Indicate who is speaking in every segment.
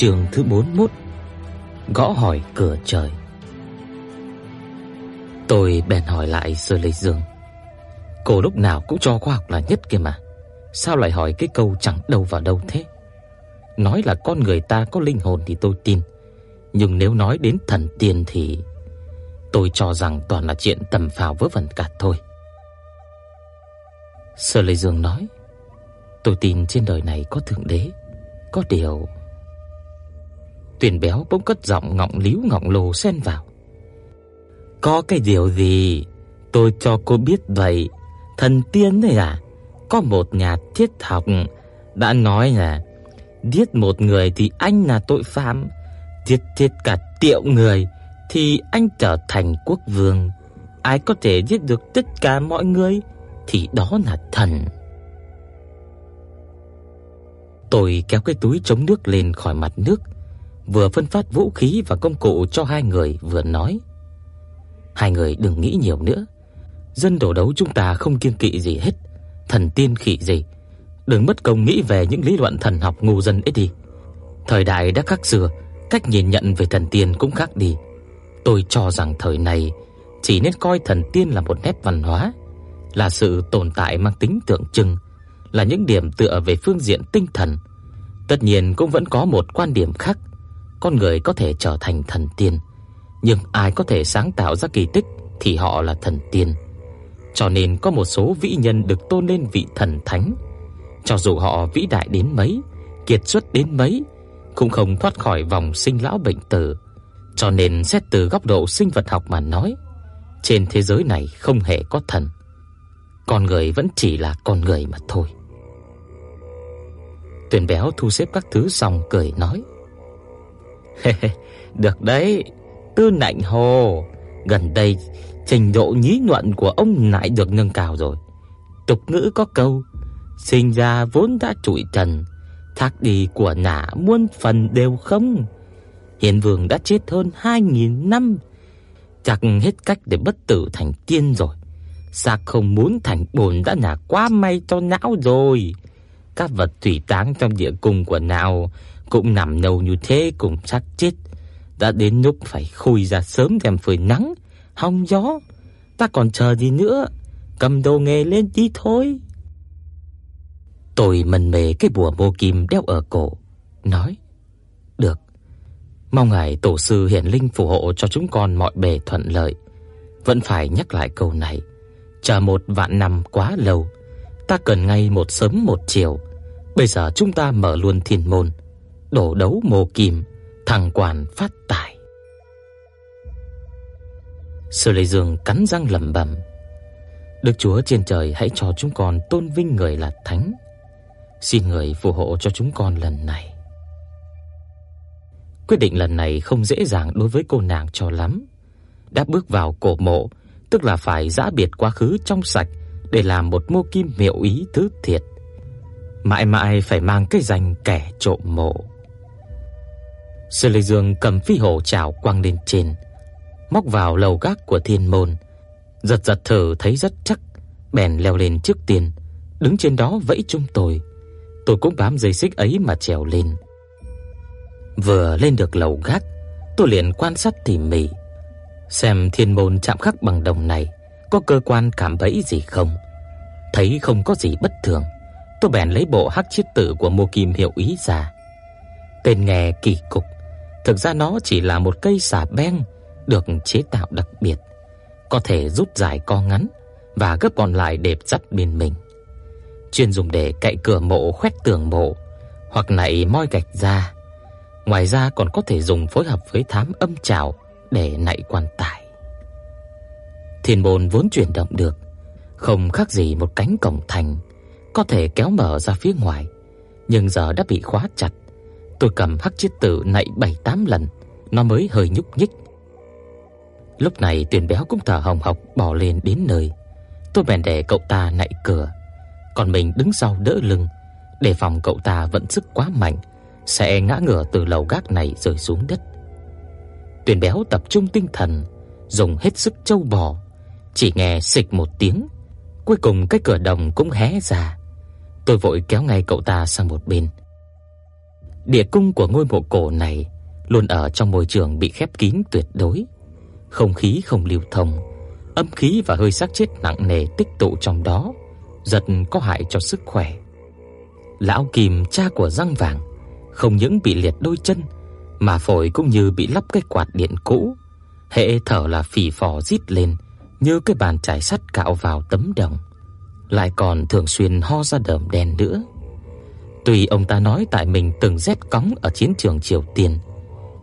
Speaker 1: Trường thứ 41 Gõ hỏi cửa trời. Tôi bèn hỏi lại Sơ Lê Dương, Cô lúc nào cũng cho khoa học là nhất kia mà, Sao lại hỏi cái câu chẳng đâu vào đâu thế? Nói là con người ta có linh hồn thì tôi tin, Nhưng nếu nói đến thần tiên thì Tôi cho rằng toàn là chuyện tầm phào vớ vẩn cả thôi. Sơ Lê Dương nói, Tôi tin trên đời này có Thượng Đế, Có điều Tuyền béo bỗng cất giọng ngọng líu ngọng lồ xen vào. Có cái điều gì? Tôi cho cô biết vậy. Thần tiên này à? Có một nhà thiết học đã nói là giết một người thì anh là tội phạm, giết chết cả triệu người thì anh trở thành quốc vương. Ai có thể giết được tất cả mọi người thì đó là thần. Tôi kéo cái túi chống nước lên khỏi mặt nước, vừa phân phát vũ khí và công cụ cho hai người vừa nói: "Hai người đừng nghĩ nhiều nữa. Dân đổ đấu chúng ta không kiêng kỵ gì hết, thần tiên khỉ gì, đừng mất công nghĩ về những lý luận thần học ngu dân ấy đi. Thời đại đã khác xưa, cách nhìn nhận về thần tiên cũng khác đi. Tôi cho rằng thời này chỉ nên coi thần tiên là một nét văn hóa, là sự tồn tại mang tính tượng trưng, là những điểm tựa về phương diện tinh thần. Tất nhiên cũng vẫn có một quan điểm khác con người có thể trở thành thần tiên, nhưng ai có thể sáng tạo ra kỳ tích thì họ là thần tiên. Cho nên có một số vĩ nhân được tôn lên vị thần thánh, cho dù họ vĩ đại đến mấy, kiệt xuất đến mấy, cũng không thoát khỏi vòng sinh lão bệnh tử. Cho nên xét từ góc độ sinh vật học mà nói, trên thế giới này không hề có thần. Con người vẫn chỉ là con người mà thôi. Tuyền béo thu xếp các thứ xong cười nói: Được đấy, Tư Nạnh Hồ, gần đây trình độ nhí nhuận của ông lại được nâng cao rồi. Tục ngữ có câu, sinh ra vốn đã trụi trần, thác đi của nã muôn phần đều không. Hiền Vương đã chết hơn 2000 năm, chắc hết cách để bất tử thành tiên rồi. Sạc không muốn thành bồn đã là quá may cho não rồi. Các vật thủy táng trong địa cung của não cũng nằm nâu như thế cũng chắc chết. Đã đến lúc phải khui ra sớm đem phơi nắng, hong gió. Ta còn chờ gì nữa, cầm đồ nghề lên đi thôi. Tôi mần mề cái bùa mô kim đeo ở cổ, nói: "Được. Mong ngài tổ sư hiển linh phù hộ cho chúng con mọi bề thuận lợi." Vẫn phải nhắc lại câu này, chờ một vạn năm quá lâu, ta cần ngay một sớm một chiều. Bây giờ chúng ta mở luôn thiên môn, đổ đấu mồ kim, thằng quản phát tài. Sư Lê Dương cắn răng lẩm bẩm: "Đức Chúa trên trời hãy cho chúng con tôn vinh người là thánh. Xin người phù hộ cho chúng con lần này." Quyết định lần này không dễ dàng đối với cô nàng cho lắm. Đã bước vào cổ mộ, tức là phải giã biệt quá khứ trong sạch để làm một mô kim miệu ý thứ thiệt. Mãi mãi phải mang cái danh kẻ trộm mộ. Sư Lê Dương cầm phi hổ chảo quăng lên trên, móc vào lầu gác của thiên môn, giật giật thử thấy rất chắc, bèn leo lên trước tiên, đứng trên đó vẫy chúng tôi. Tôi cũng bám dây xích ấy mà trèo lên. Vừa lên được lầu gác, tôi liền quan sát tỉ mỉ, xem thiên môn chạm khắc bằng đồng này có cơ quan cảm bẫy gì không. Thấy không có gì bất thường, tôi bèn lấy bộ hắc chiết tử của Mộ Kim hiệu ý ra. Tên nghe kỳ cục, Thực ra nó chỉ là một cây xà beng được chế tạo đặc biệt, có thể rút dài co ngắn và gấp còn lại để dắt bên mình. Chuyên dùng để cạy cửa mộ khoét tường mộ hoặc nạy moi gạch ra. Ngoài ra còn có thể dùng phối hợp với thám âm trảo để nạy quan tài. Thiên môn vốn chuyển động được, không khác gì một cánh cổng thành, có thể kéo mở ra phía ngoài, nhưng giờ đã bị khóa chặt. Tôi cầm hắc chiết tử nạy 7-8 lần, nó mới hơi nhúc nhích. Lúc này Tuyền Béo cũng thở hồng hộc bò lên đến nơi. Tôi bèn để cậu ta nạy cửa, còn mình đứng sau đỡ lưng, để phòng cậu ta vận sức quá mạnh sẽ ngã ngửa từ lầu gác này rơi xuống đất. Tuyền Béo tập trung tinh thần, dùng hết sức trâu bò, chỉ nghe xịch một tiếng, cuối cùng cái cửa đồng cũng hé ra. Tôi vội kéo ngay cậu ta sang một bên. Địa cung của ngôi mộ cổ này luôn ở trong môi trường bị khép kín tuyệt đối, không khí không lưu thông, âm khí và hơi xác chết nặng nề tích tụ trong đó, rất có hại cho sức khỏe. Lão Kim, cha của răng vàng, không những bị liệt đôi chân mà phổi cũng như bị lắp cái quạt điện cũ, hệ thở là phì phò rít lên như cái bàn chải sắt cạo vào tấm đồng, lại còn thường xuyên ho ra đờm đen nữa. Tuy ông ta nói tại mình từng rét cóng ở chiến trường Triều Tiên,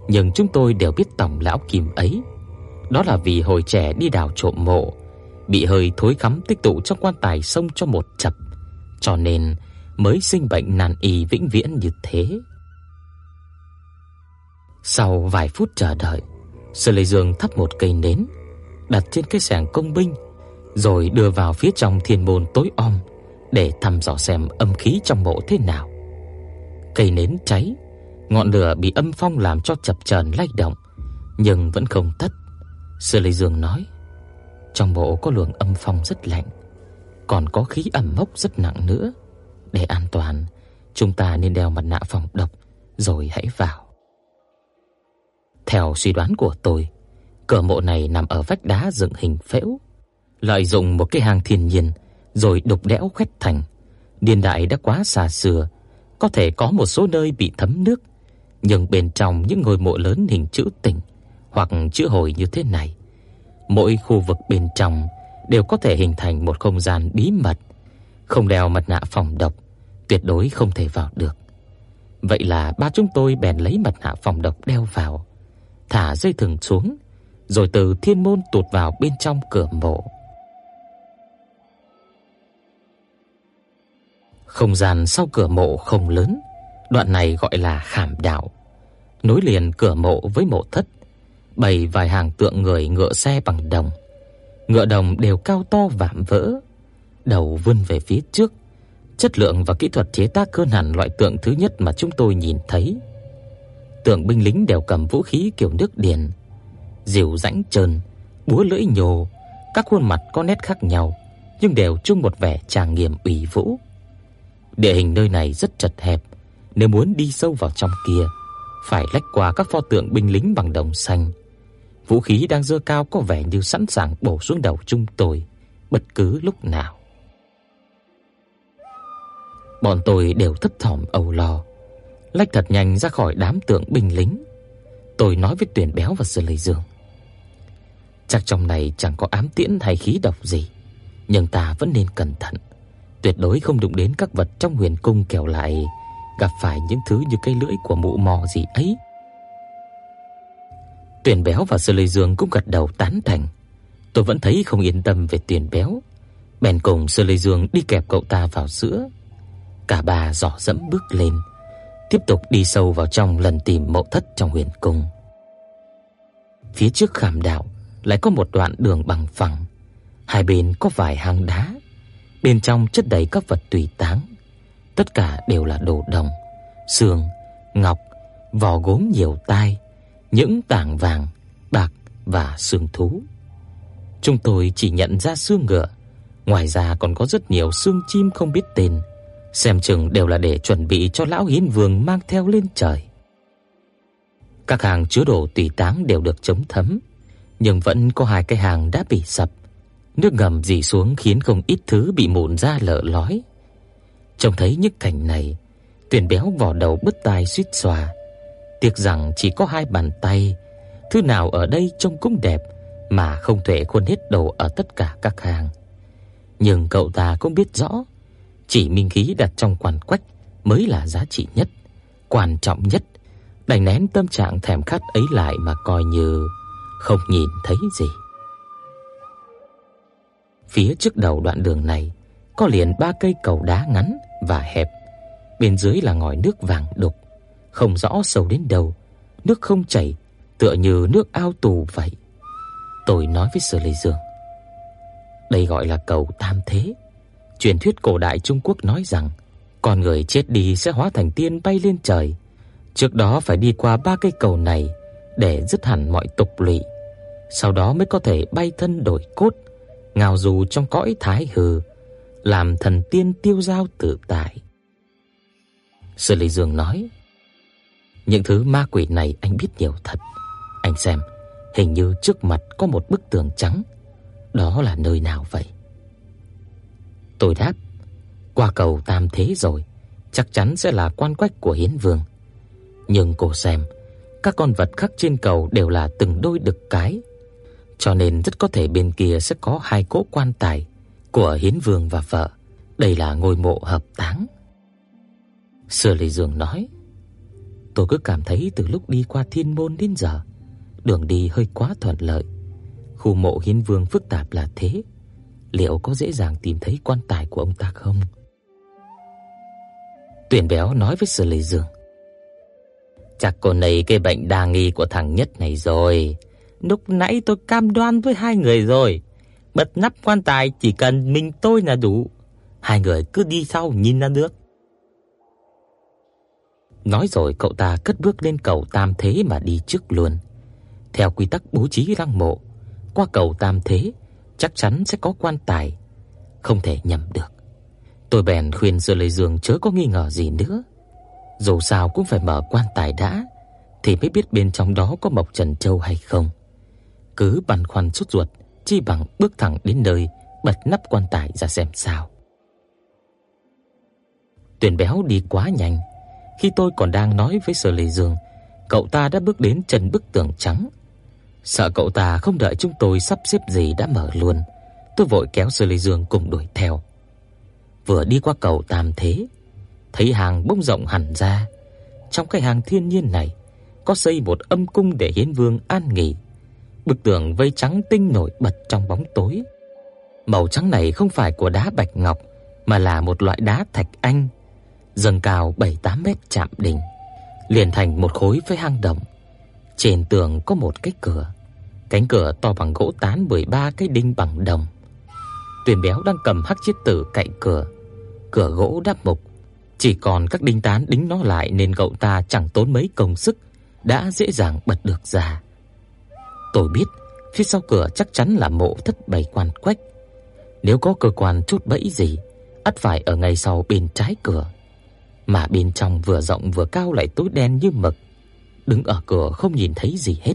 Speaker 1: nhưng chúng tôi đều biết tổng lão Kim ấy, đó là vì hồi trẻ đi đào trộm mộ, bị hơi thối khắm tích tụ trong quan tài sông cho một chập, cho nên mới sinh bệnh nan y vĩnh viễn như thế. Sau vài phút chờ đợi, Sở Lệ Dương thắp một cây nến, đặt trên cái sàng công binh, rồi đưa vào phía trong thiên môn tối om để thăm dò xem âm khí trong mộ thế nào. Cây nến cháy, ngọn lửa bị âm phong làm cho chập chờn lay động, nhưng vẫn không tắt. Sư Lệ Dương nói: "Trong mộ có luồng âm phong rất lạnh, còn có khí ẩm mốc rất nặng nữa, để an toàn, chúng ta nên đeo mặt nạ phòng độc rồi hãy vào." Theo suy đoán của tôi, cửa mộ này nằm ở vách đá dựng hình phễu, lợi dụng một cái hang thiên nhiên rồi đục đẽo khoét thành. Niên đại đã quá xa xưa, có thể có một số nơi bị thấm nước, nhưng bên trong những ngôi mộ lớn hình chữ tình hoặc chữ hồi như thế này, mỗi khu vực bên trong đều có thể hình thành một không gian bí mật, không đeo mặt nạ phòng độc, tuyệt đối không thể vào được. Vậy là ba chúng tôi bèn lấy mặt nạ phòng độc đeo vào thả dây thừng xuống, rồi từ thiên môn tụt vào bên trong cửa mộ. Không gian sau cửa mộ không lớn, đoạn này gọi là khảm đạo, nối liền cửa mộ với mộ thất, bày vài hàng tượng người ngựa xe bằng đồng. Ngựa đồng đều cao to vạm vỡ, đầu vươn về phía trước, chất lượng và kỹ thuật chế tác hơn hẳn loại tượng thứ nhất mà chúng tôi nhìn thấy. Tượng binh lính đều cầm vũ khí kiểu nước điền, rìu rãnh trơn, búa lưỡi nhồ, các khuôn mặt có nét khác nhau, nhưng đều chung một vẻ trang nghiêm ủy vũ. Địa hình nơi này rất chật hẹp, nếu muốn đi sâu vào trong kia, phải lách qua các pho tượng binh lính bằng đồng xanh. Vũ khí đang giơ cao có vẻ như sẵn sàng bổ xuống đầu chúng tôi bất cứ lúc nào. Bọn tôi đều thấp thỏm âu lo lách thật nhanh ra khỏi đám tượng binh lính. Tôi nói với Tuyển Béo và Sở Lệ Dương. Chắc trong này chẳng có ám tiễn hay khí độc gì, nhưng ta vẫn nên cẩn thận, tuyệt đối không đụng đến các vật trong huyền cung kẻo lại gặp phải những thứ như cây lưỡi của mụ mò gì ấy. Tuyển Béo và Sư Lôi Dương cũng gật đầu tán thành. Tôi vẫn thấy không yên tâm về Tuyển Béo, bèn cùng Sư Lôi Dương đi kẹp cậu ta vào giữa. Cả ba dò dẫm bước lên tiếp tục đi sâu vào trong lần tìm mộ thất trong huyền cung. Phía trước khảm đạo lại có một đoạn đường bằng phẳng, hai bên có vài hang đá, bên trong chất đầy các vật tùy táng, tất cả đều là đồ đồng, xương, ngọc, vỏ gốm nhiều tai, những tảng vàng, bạc và xương thú. Chúng tôi chỉ nhận ra xương ngựa, ngoài ra còn có rất nhiều xương chim không biết tên xem chừng đều là để chuẩn bị cho lão hiến vương mang theo lên trời. Các hàng chứa đồ tùy táng đều được chống thấm, nhưng vẫn có hai cái hàng đã bị sập. Nước ngầm rỉ xuống khiến không ít thứ bị mụn ra lở lói. Trông thấy những cảnh này, Tuyển béo vò đầu bứt tai suýt xòa. Tiếc rằng chỉ có hai bàn tay, thứ nào ở đây trông cũng đẹp mà không thể khuôn hết đồ ở tất cả các hàng. Nhưng cậu ta cũng biết rõ, chỉ minh khí đặt trong quan quách mới là giá trị nhất, quan trọng nhất. Đành nén tâm trạng thèm khát ấy lại mà coi như không nhìn thấy gì. Phía trước đầu đoạn đường này có liền ba cây cầu đá ngắn và hẹp. Bên dưới là ngòi nước vàng đục, không rõ sâu đến đâu, nước không chảy, tựa như nước ao tù vậy. Tôi nói với Sở Lệ Dương, đây gọi là cầu tam thế. Truyền thuyết cổ đại Trung Quốc nói rằng con người chết đi sẽ hóa thành tiên bay lên trời. Trước đó phải đi qua ba cây cầu này để dứt hẳn mọi tục lụy, sau đó mới có thể bay thân đổi cốt, ngào du trong cõi thái hư, làm thần tiên tiêu dao tự tại. Sư Lý Dương nói: "Những thứ ma quỷ này anh biết nhiều thật. Anh xem, hình như trước mặt có một bức tường trắng, đó là nơi nào vậy?" Tôi đáp: "Qua cầu Tam Thế rồi, chắc chắn sẽ là quan quách của Hiến Vương." Nhưng cô xem, các con vật khắc trên cầu đều là từng đôi đực cái, cho nên rất có thể bên kia sẽ có hai cỗ quan tài của Hiến Vương và vợ. Đây là ngôi mộ hợp táng. Sở Lệ Dương nói: "Tôi cứ cảm thấy từ lúc đi qua Thiên môn đến giờ, đường đi hơi quá thuận lợi. Khu mộ Hiến Vương phức tạp là thế, liệu có dễ dàng tìm thấy quan tài của ông ta không?" Tuyển Béo nói với Sở Lệ Dương: Chắc cô này cái bệnh đa nghi của thằng nhất này rồi. Lúc nãy tôi cam đoan với hai người rồi, bật nắp quan tài chỉ cần mình tôi là đủ. Hai người cứ đi sau nhìn ra nước. Nói rồi cậu ta cất bước lên cầu tam thế mà đi trước luôn. Theo quy tắc bố trí lăng mộ, qua cầu tam thế chắc chắn sẽ có quan tài, không thể nhầm được. Tôi bèn khuyên Dư Lệ Dương chớ có nghi ngờ gì nữa. Dù sao cũng phải mở quan tài đã thì mới biết bên trong đó có mộc trần châu hay không. Cứ băn khoăn sốt ruột, chi bằng bước thẳng đến nơi, bật nắp quan tài ra xem sao. Tuyển béo đi quá nhanh, khi tôi còn đang nói với Sở Lệ Dương, cậu ta đã bước đến chân bức tường trắng. Sợ cậu ta không đợi chúng tôi sắp xếp gì đã mở luôn, tôi vội kéo Sở Lệ Dương cùng đuổi theo. Vừa đi qua cầu Tam Thế, thấy hàng bông rộng hẳn ra. Trong cái hàng thiên nhiên này có xây một âm cung để hiến vương an nghỉ. Bức tường vây trắng tinh nổi bật trong bóng tối. Màu trắng này không phải của đá bạch ngọc mà là một loại đá thạch anh, dâng cao 7-8 mét chạm đỉnh, liền thành một khối với hang động. Trên tường có một cái cửa, cánh cửa to bằng gỗ tán 13 cái đinh bằng đồng. Tuyền Béo đang cầm hắc chiếc tử cạnh cửa, cửa gỗ đắp mục, chỉ còn các đinh tán đính nó lại nên cậu ta chẳng tốn mấy công sức đã dễ dàng bật được ra. Tôi biết phía sau cửa chắc chắn là mộ thất bảy quan quách. Nếu có cơ quan chút bẫy gì, ắt phải ở ngay sau bên trái cửa. Mà bên trong vừa rộng vừa cao lại tối đen như mực. Đứng ở cửa không nhìn thấy gì hết.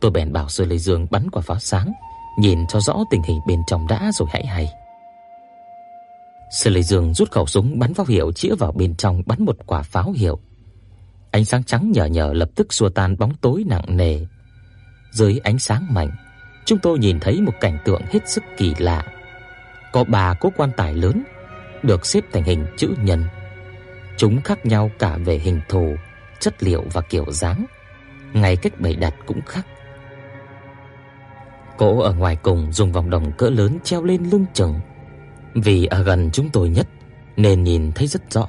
Speaker 1: Tôi bèn bảo Sư Lê Dương bắn quả pháo sáng, nhìn cho rõ tình hình bên trong đã rồi hãy hay. Sư Lê Dương rút khẩu súng bắn pháo hiệu chĩa vào bên trong bắn một quả pháo hiệu. Ánh sáng trắng nhờ nhờ lập tức xua tan bóng tối nặng nề. Dưới ánh sáng mạnh, chúng tôi nhìn thấy một cảnh tượng hết sức kỳ lạ. Có ba cố quan tài lớn được xếp thành hình chữ nhân. Chúng khác nhau cả về hình thù, chất liệu và kiểu dáng, ngay cách bày đặt cũng khác. cổ ở ngoài cùng dùng vòng đồng cỡ lớn treo lên lưng chừng vì ở gần chúng tôi nhất nên nhìn thấy rất rõ.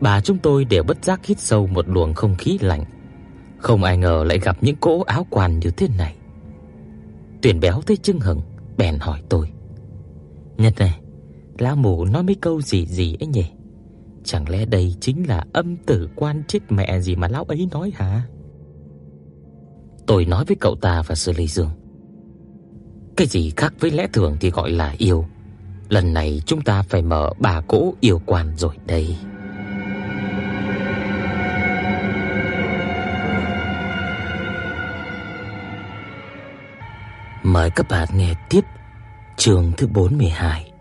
Speaker 1: Bà chúng tôi đều bất giác hít sâu một luồng không khí lạnh. Không ai ngờ lại gặp những cỗ áo quan như thế này. Tuyển béo thấy chưng hững bèn hỏi tôi. Nhật này, lão mù nói mấy câu gì gì ấy nhỉ? Chẳng lẽ đây chính là âm tử quan chết mẹ gì mà lão ấy nói hả? Tôi nói với cậu ta và Sư Lý Dương. Cái gì khác với lẽ thường thì gọi là yêu, Lần này chúng ta phải mở bà cỗ yêu quan rồi đây. Mời các bạn nghe tiếp chương thứ 42.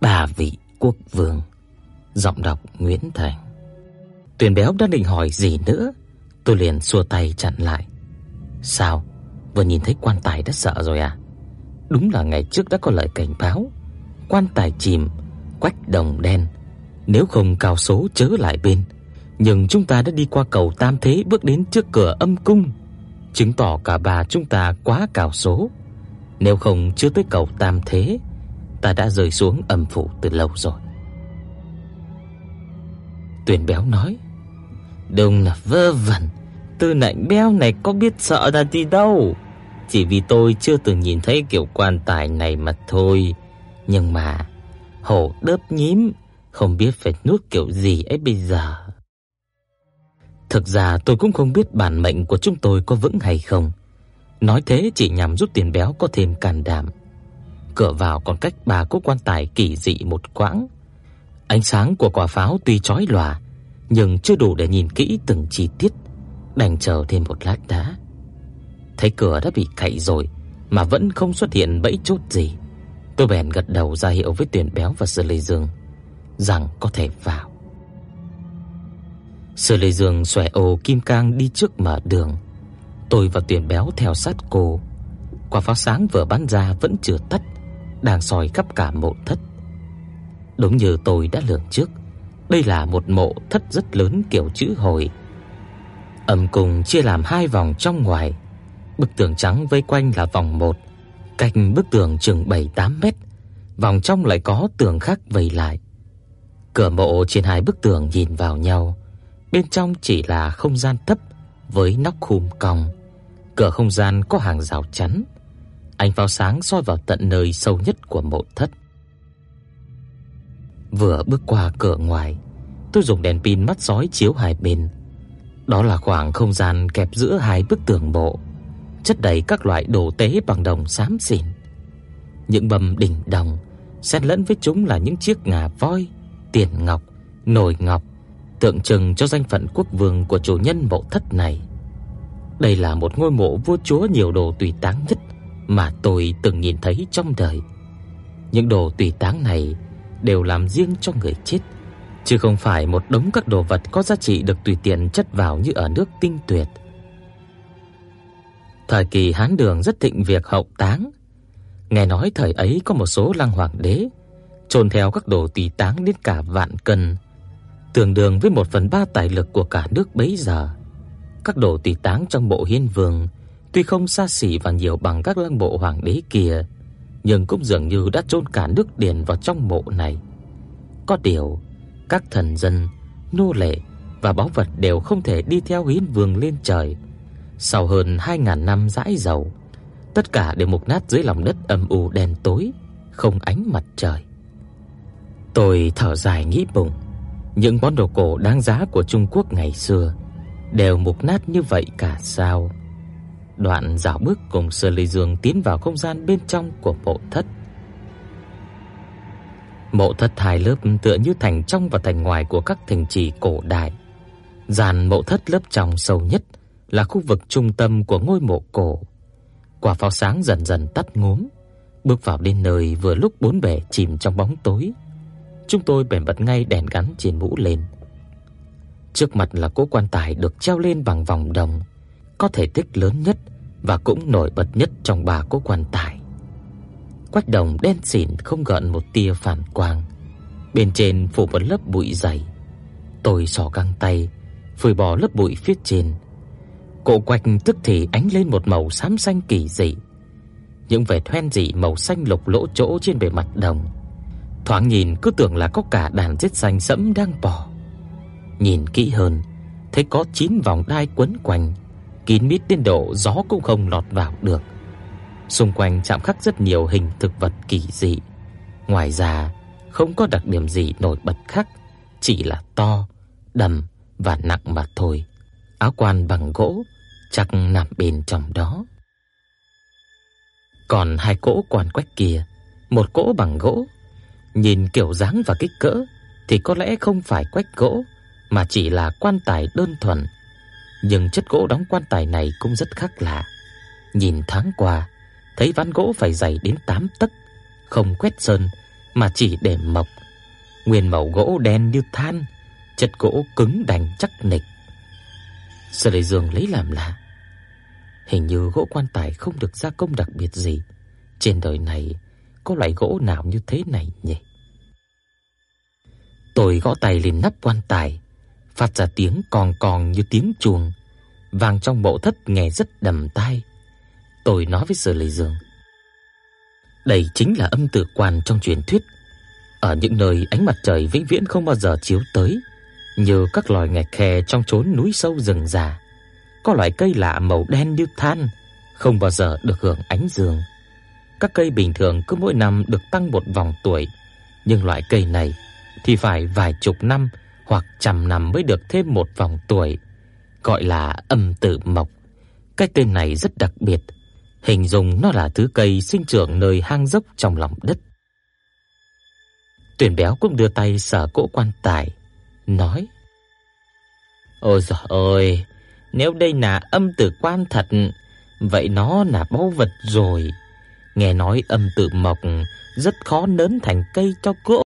Speaker 1: Bà vị quốc vương. Giọng đọc Nguyễn Thành. Tuyền Béo đang định hỏi gì nữa, tôi liền xua tay chặn lại. Sao? Vừa nhìn thấy quan tài đã sợ rồi à? Đúng là ngày trước đã có lời cảnh báo quan tài chìm, quách đồng đen, nếu không cao số chớ lại bên. Nhưng chúng ta đã đi qua cầu Tam Thế bước đến trước cửa âm cung, chứng tỏ cả ba chúng ta quá cao số. Nếu không chưa tới cầu Tam Thế, ta đã rơi xuống âm phủ từ lâu rồi. Tuyền béo nói, đông là vơ vẩn, tư nạnh béo này có biết sợ là gì đâu. Chỉ vì tôi chưa từng nhìn thấy kiểu quan tài này mà thôi. Nhưng mà hổ đớp nhím, không biết phải nuốt kiểu gì ấy bây giờ." Thực ra tôi cũng không biết bản mệnh của chúng tôi có vững hay không. Nói thế chỉ nhằm giúp tiền béo có thêm can đảm. Cửa vào còn cách bà cố quan tài kỳ dị một quãng. Ánh sáng của quả pháo tuy chói lòa, nhưng chưa đủ để nhìn kỹ từng chi tiết, đành chờ thêm một lát đã. Thấy cửa đã bị cậy rồi mà vẫn không xuất hiện bẫy chốt gì. Tôi bèn gật đầu ra hiệu với Tiền Béo và Sở Lê Dương rằng có thể vào. Sở Lê Dương xòe ô kim cang đi trước mở đường. Tôi và Tiền Béo theo sát cô. Quả pháo sáng vừa bắn ra vẫn chưa tắt, đang soi khắp cả mộ thất. Đúng như tôi đã lường trước, đây là một mộ thất rất lớn kiểu chữ hồi. Âm cung chia làm hai vòng trong ngoài. Bức tường trắng vây quanh là vòng 1, cách bức tường chừng 7-8 mét, vòng trong lại có tường khác vây lại. Cửa mộ trên hai bức tường nhìn vào nhau, bên trong chỉ là không gian thấp với nóc khum cong. Cửa không gian có hàng rào chắn. Ánh pháo sáng soi vào tận nơi sâu nhất của mộ thất. Vừa bước qua cửa ngoài, tôi dùng đèn pin mắt sói chiếu hai bên. Đó là khoảng không gian kẹp giữa hai bức tường mộ, chất đầy các loại đồ tế bằng đồng xám xỉn. Những bầm đỉnh đồng xen lẫn với chúng là những chiếc ngà voi, tiền ngọc, nồi ngọc, tượng trưng cho danh phận quốc vương của chủ nhân mộ thất này. Đây là một ngôi mộ vua chúa nhiều đồ tùy táng nhất mà tôi từng nhìn thấy trong đời. Những đồ tùy táng này đều làm riêng cho người chết, chứ không phải một đống các đồ vật có giá trị được tùy tiện chất vào như ở nước tinh tuyệt. Thời kỳ Hán Đường rất thịnh việc hậu táng. Nghe nói thời ấy có một số lăng hoàng đế chôn theo các đồ tùy táng đến cả vạn cân, tương đương với 1 phần 3 tài lực của cả nước bấy giờ. Các đồ tùy táng trong bộ hiên vương tuy không xa xỉ và nhiều bằng các lăng mộ hoàng đế kia, nhưng cũng dường như đã chôn cả nước điền vào trong mộ này. Có điều, các thần dân, nô lệ và báu vật đều không thể đi theo hiến vương lên trời. Sau hơn 2000 năm dãi dầu, tất cả đều mục nát dưới lòng đất âm u đen tối, không ánh mặt trời. Tôi thở dài nghĩ bụng, những món đồ cổ đáng giá của Trung Quốc ngày xưa đều mục nát như vậy cả sao? Đoạn dạo bước cùng Sơ Lê Dương tiến vào không gian bên trong của mộ thất. Mộ thất hai lớp tựa như thành trong và thành ngoài của các thành trì cổ đại. Dàn mộ thất lớp trong sâu nhất là khu vực trung tâm của ngôi mộ cổ. Quả pháo sáng dần dần tắt ngúm, bước vào đến nơi vừa lúc bốn bề chìm trong bóng tối. Chúng tôi bèn bật ngay đèn gắn trên mũ lên. Trước mặt là cỗ quan tài được treo lên bằng vòng đồng, có thể tích lớn nhất và cũng nổi bật nhất trong ba cỗ quan tài. Quách đồng đen xỉn không gợn một tia phản quang, bên trên phủ một lớp bụi dày. Tôi xỏ găng tay, phủi bỏ lớp bụi phía trên. Cổ quạch tức thì ánh lên một màu xám xanh kỳ dị. Những vệt hoen dị màu xanh lục lỗ chỗ trên bề mặt đồng. Thoáng nhìn cứ tưởng là có cả đàn rết xanh sẫm đang bò. Nhìn kỹ hơn, thấy có 9 vòng đai quấn quanh, kín mít đến độ gió cũng không lọt vào được. Xung quanh chạm khắc rất nhiều hình thực vật kỳ dị. Ngoài ra, không có đặc điểm gì nổi bật khác, chỉ là to, đầm và nặng mà thôi. Áo quan bằng gỗ chắc nằm bên trong đó. Còn hai cỗ quan quách kia, một cỗ bằng gỗ, nhìn kiểu dáng và kích cỡ thì có lẽ không phải quách gỗ mà chỉ là quan tài đơn thuần. Nhưng chất gỗ đóng quan tài này cũng rất khác lạ. Nhìn thoáng qua, thấy ván gỗ phải dày đến 8 tấc, không quét sơn mà chỉ để mộc. Nguyên màu gỗ đen như than, chất gỗ cứng đành chắc nịch. Sở Lệ Dương lấy làm lạ. Hình như gỗ quan tài không được gia công đặc biệt gì. Trên đời này có loại gỗ nào như thế này nhỉ? Tôi gõ tay lên nắp quan tài, phát ra tiếng còn còn như tiếng chuông, vang trong bộ thất nghe rất đầm tai. Tôi nói với Sở Lệ Dương: Đây chính là âm tử quan trong truyền thuyết, ở những nơi ánh mặt trời vĩnh viễn không bao giờ chiếu tới, như các loài ngạch khe trong chốn núi sâu rừng già. Có loại cây lạ màu đen như than, không bao giờ được hưởng ánh dương. Các cây bình thường cứ mỗi năm được tăng một vòng tuổi, nhưng loại cây này thì phải vài chục năm hoặc trăm năm mới được thêm một vòng tuổi, gọi là âm tử mộc. Cái tên này rất đặc biệt, hình dung nó là thứ cây sinh trưởng nơi hang dốc trong lòng đất. Tuyển béo cũng đưa tay sờ cỗ quan tài, nói: "Ôi giời ơi, nếu đây là âm tử quan thật, vậy nó là báu vật rồi. Nghe nói âm tử mộc rất khó nén thành cây cho cỗ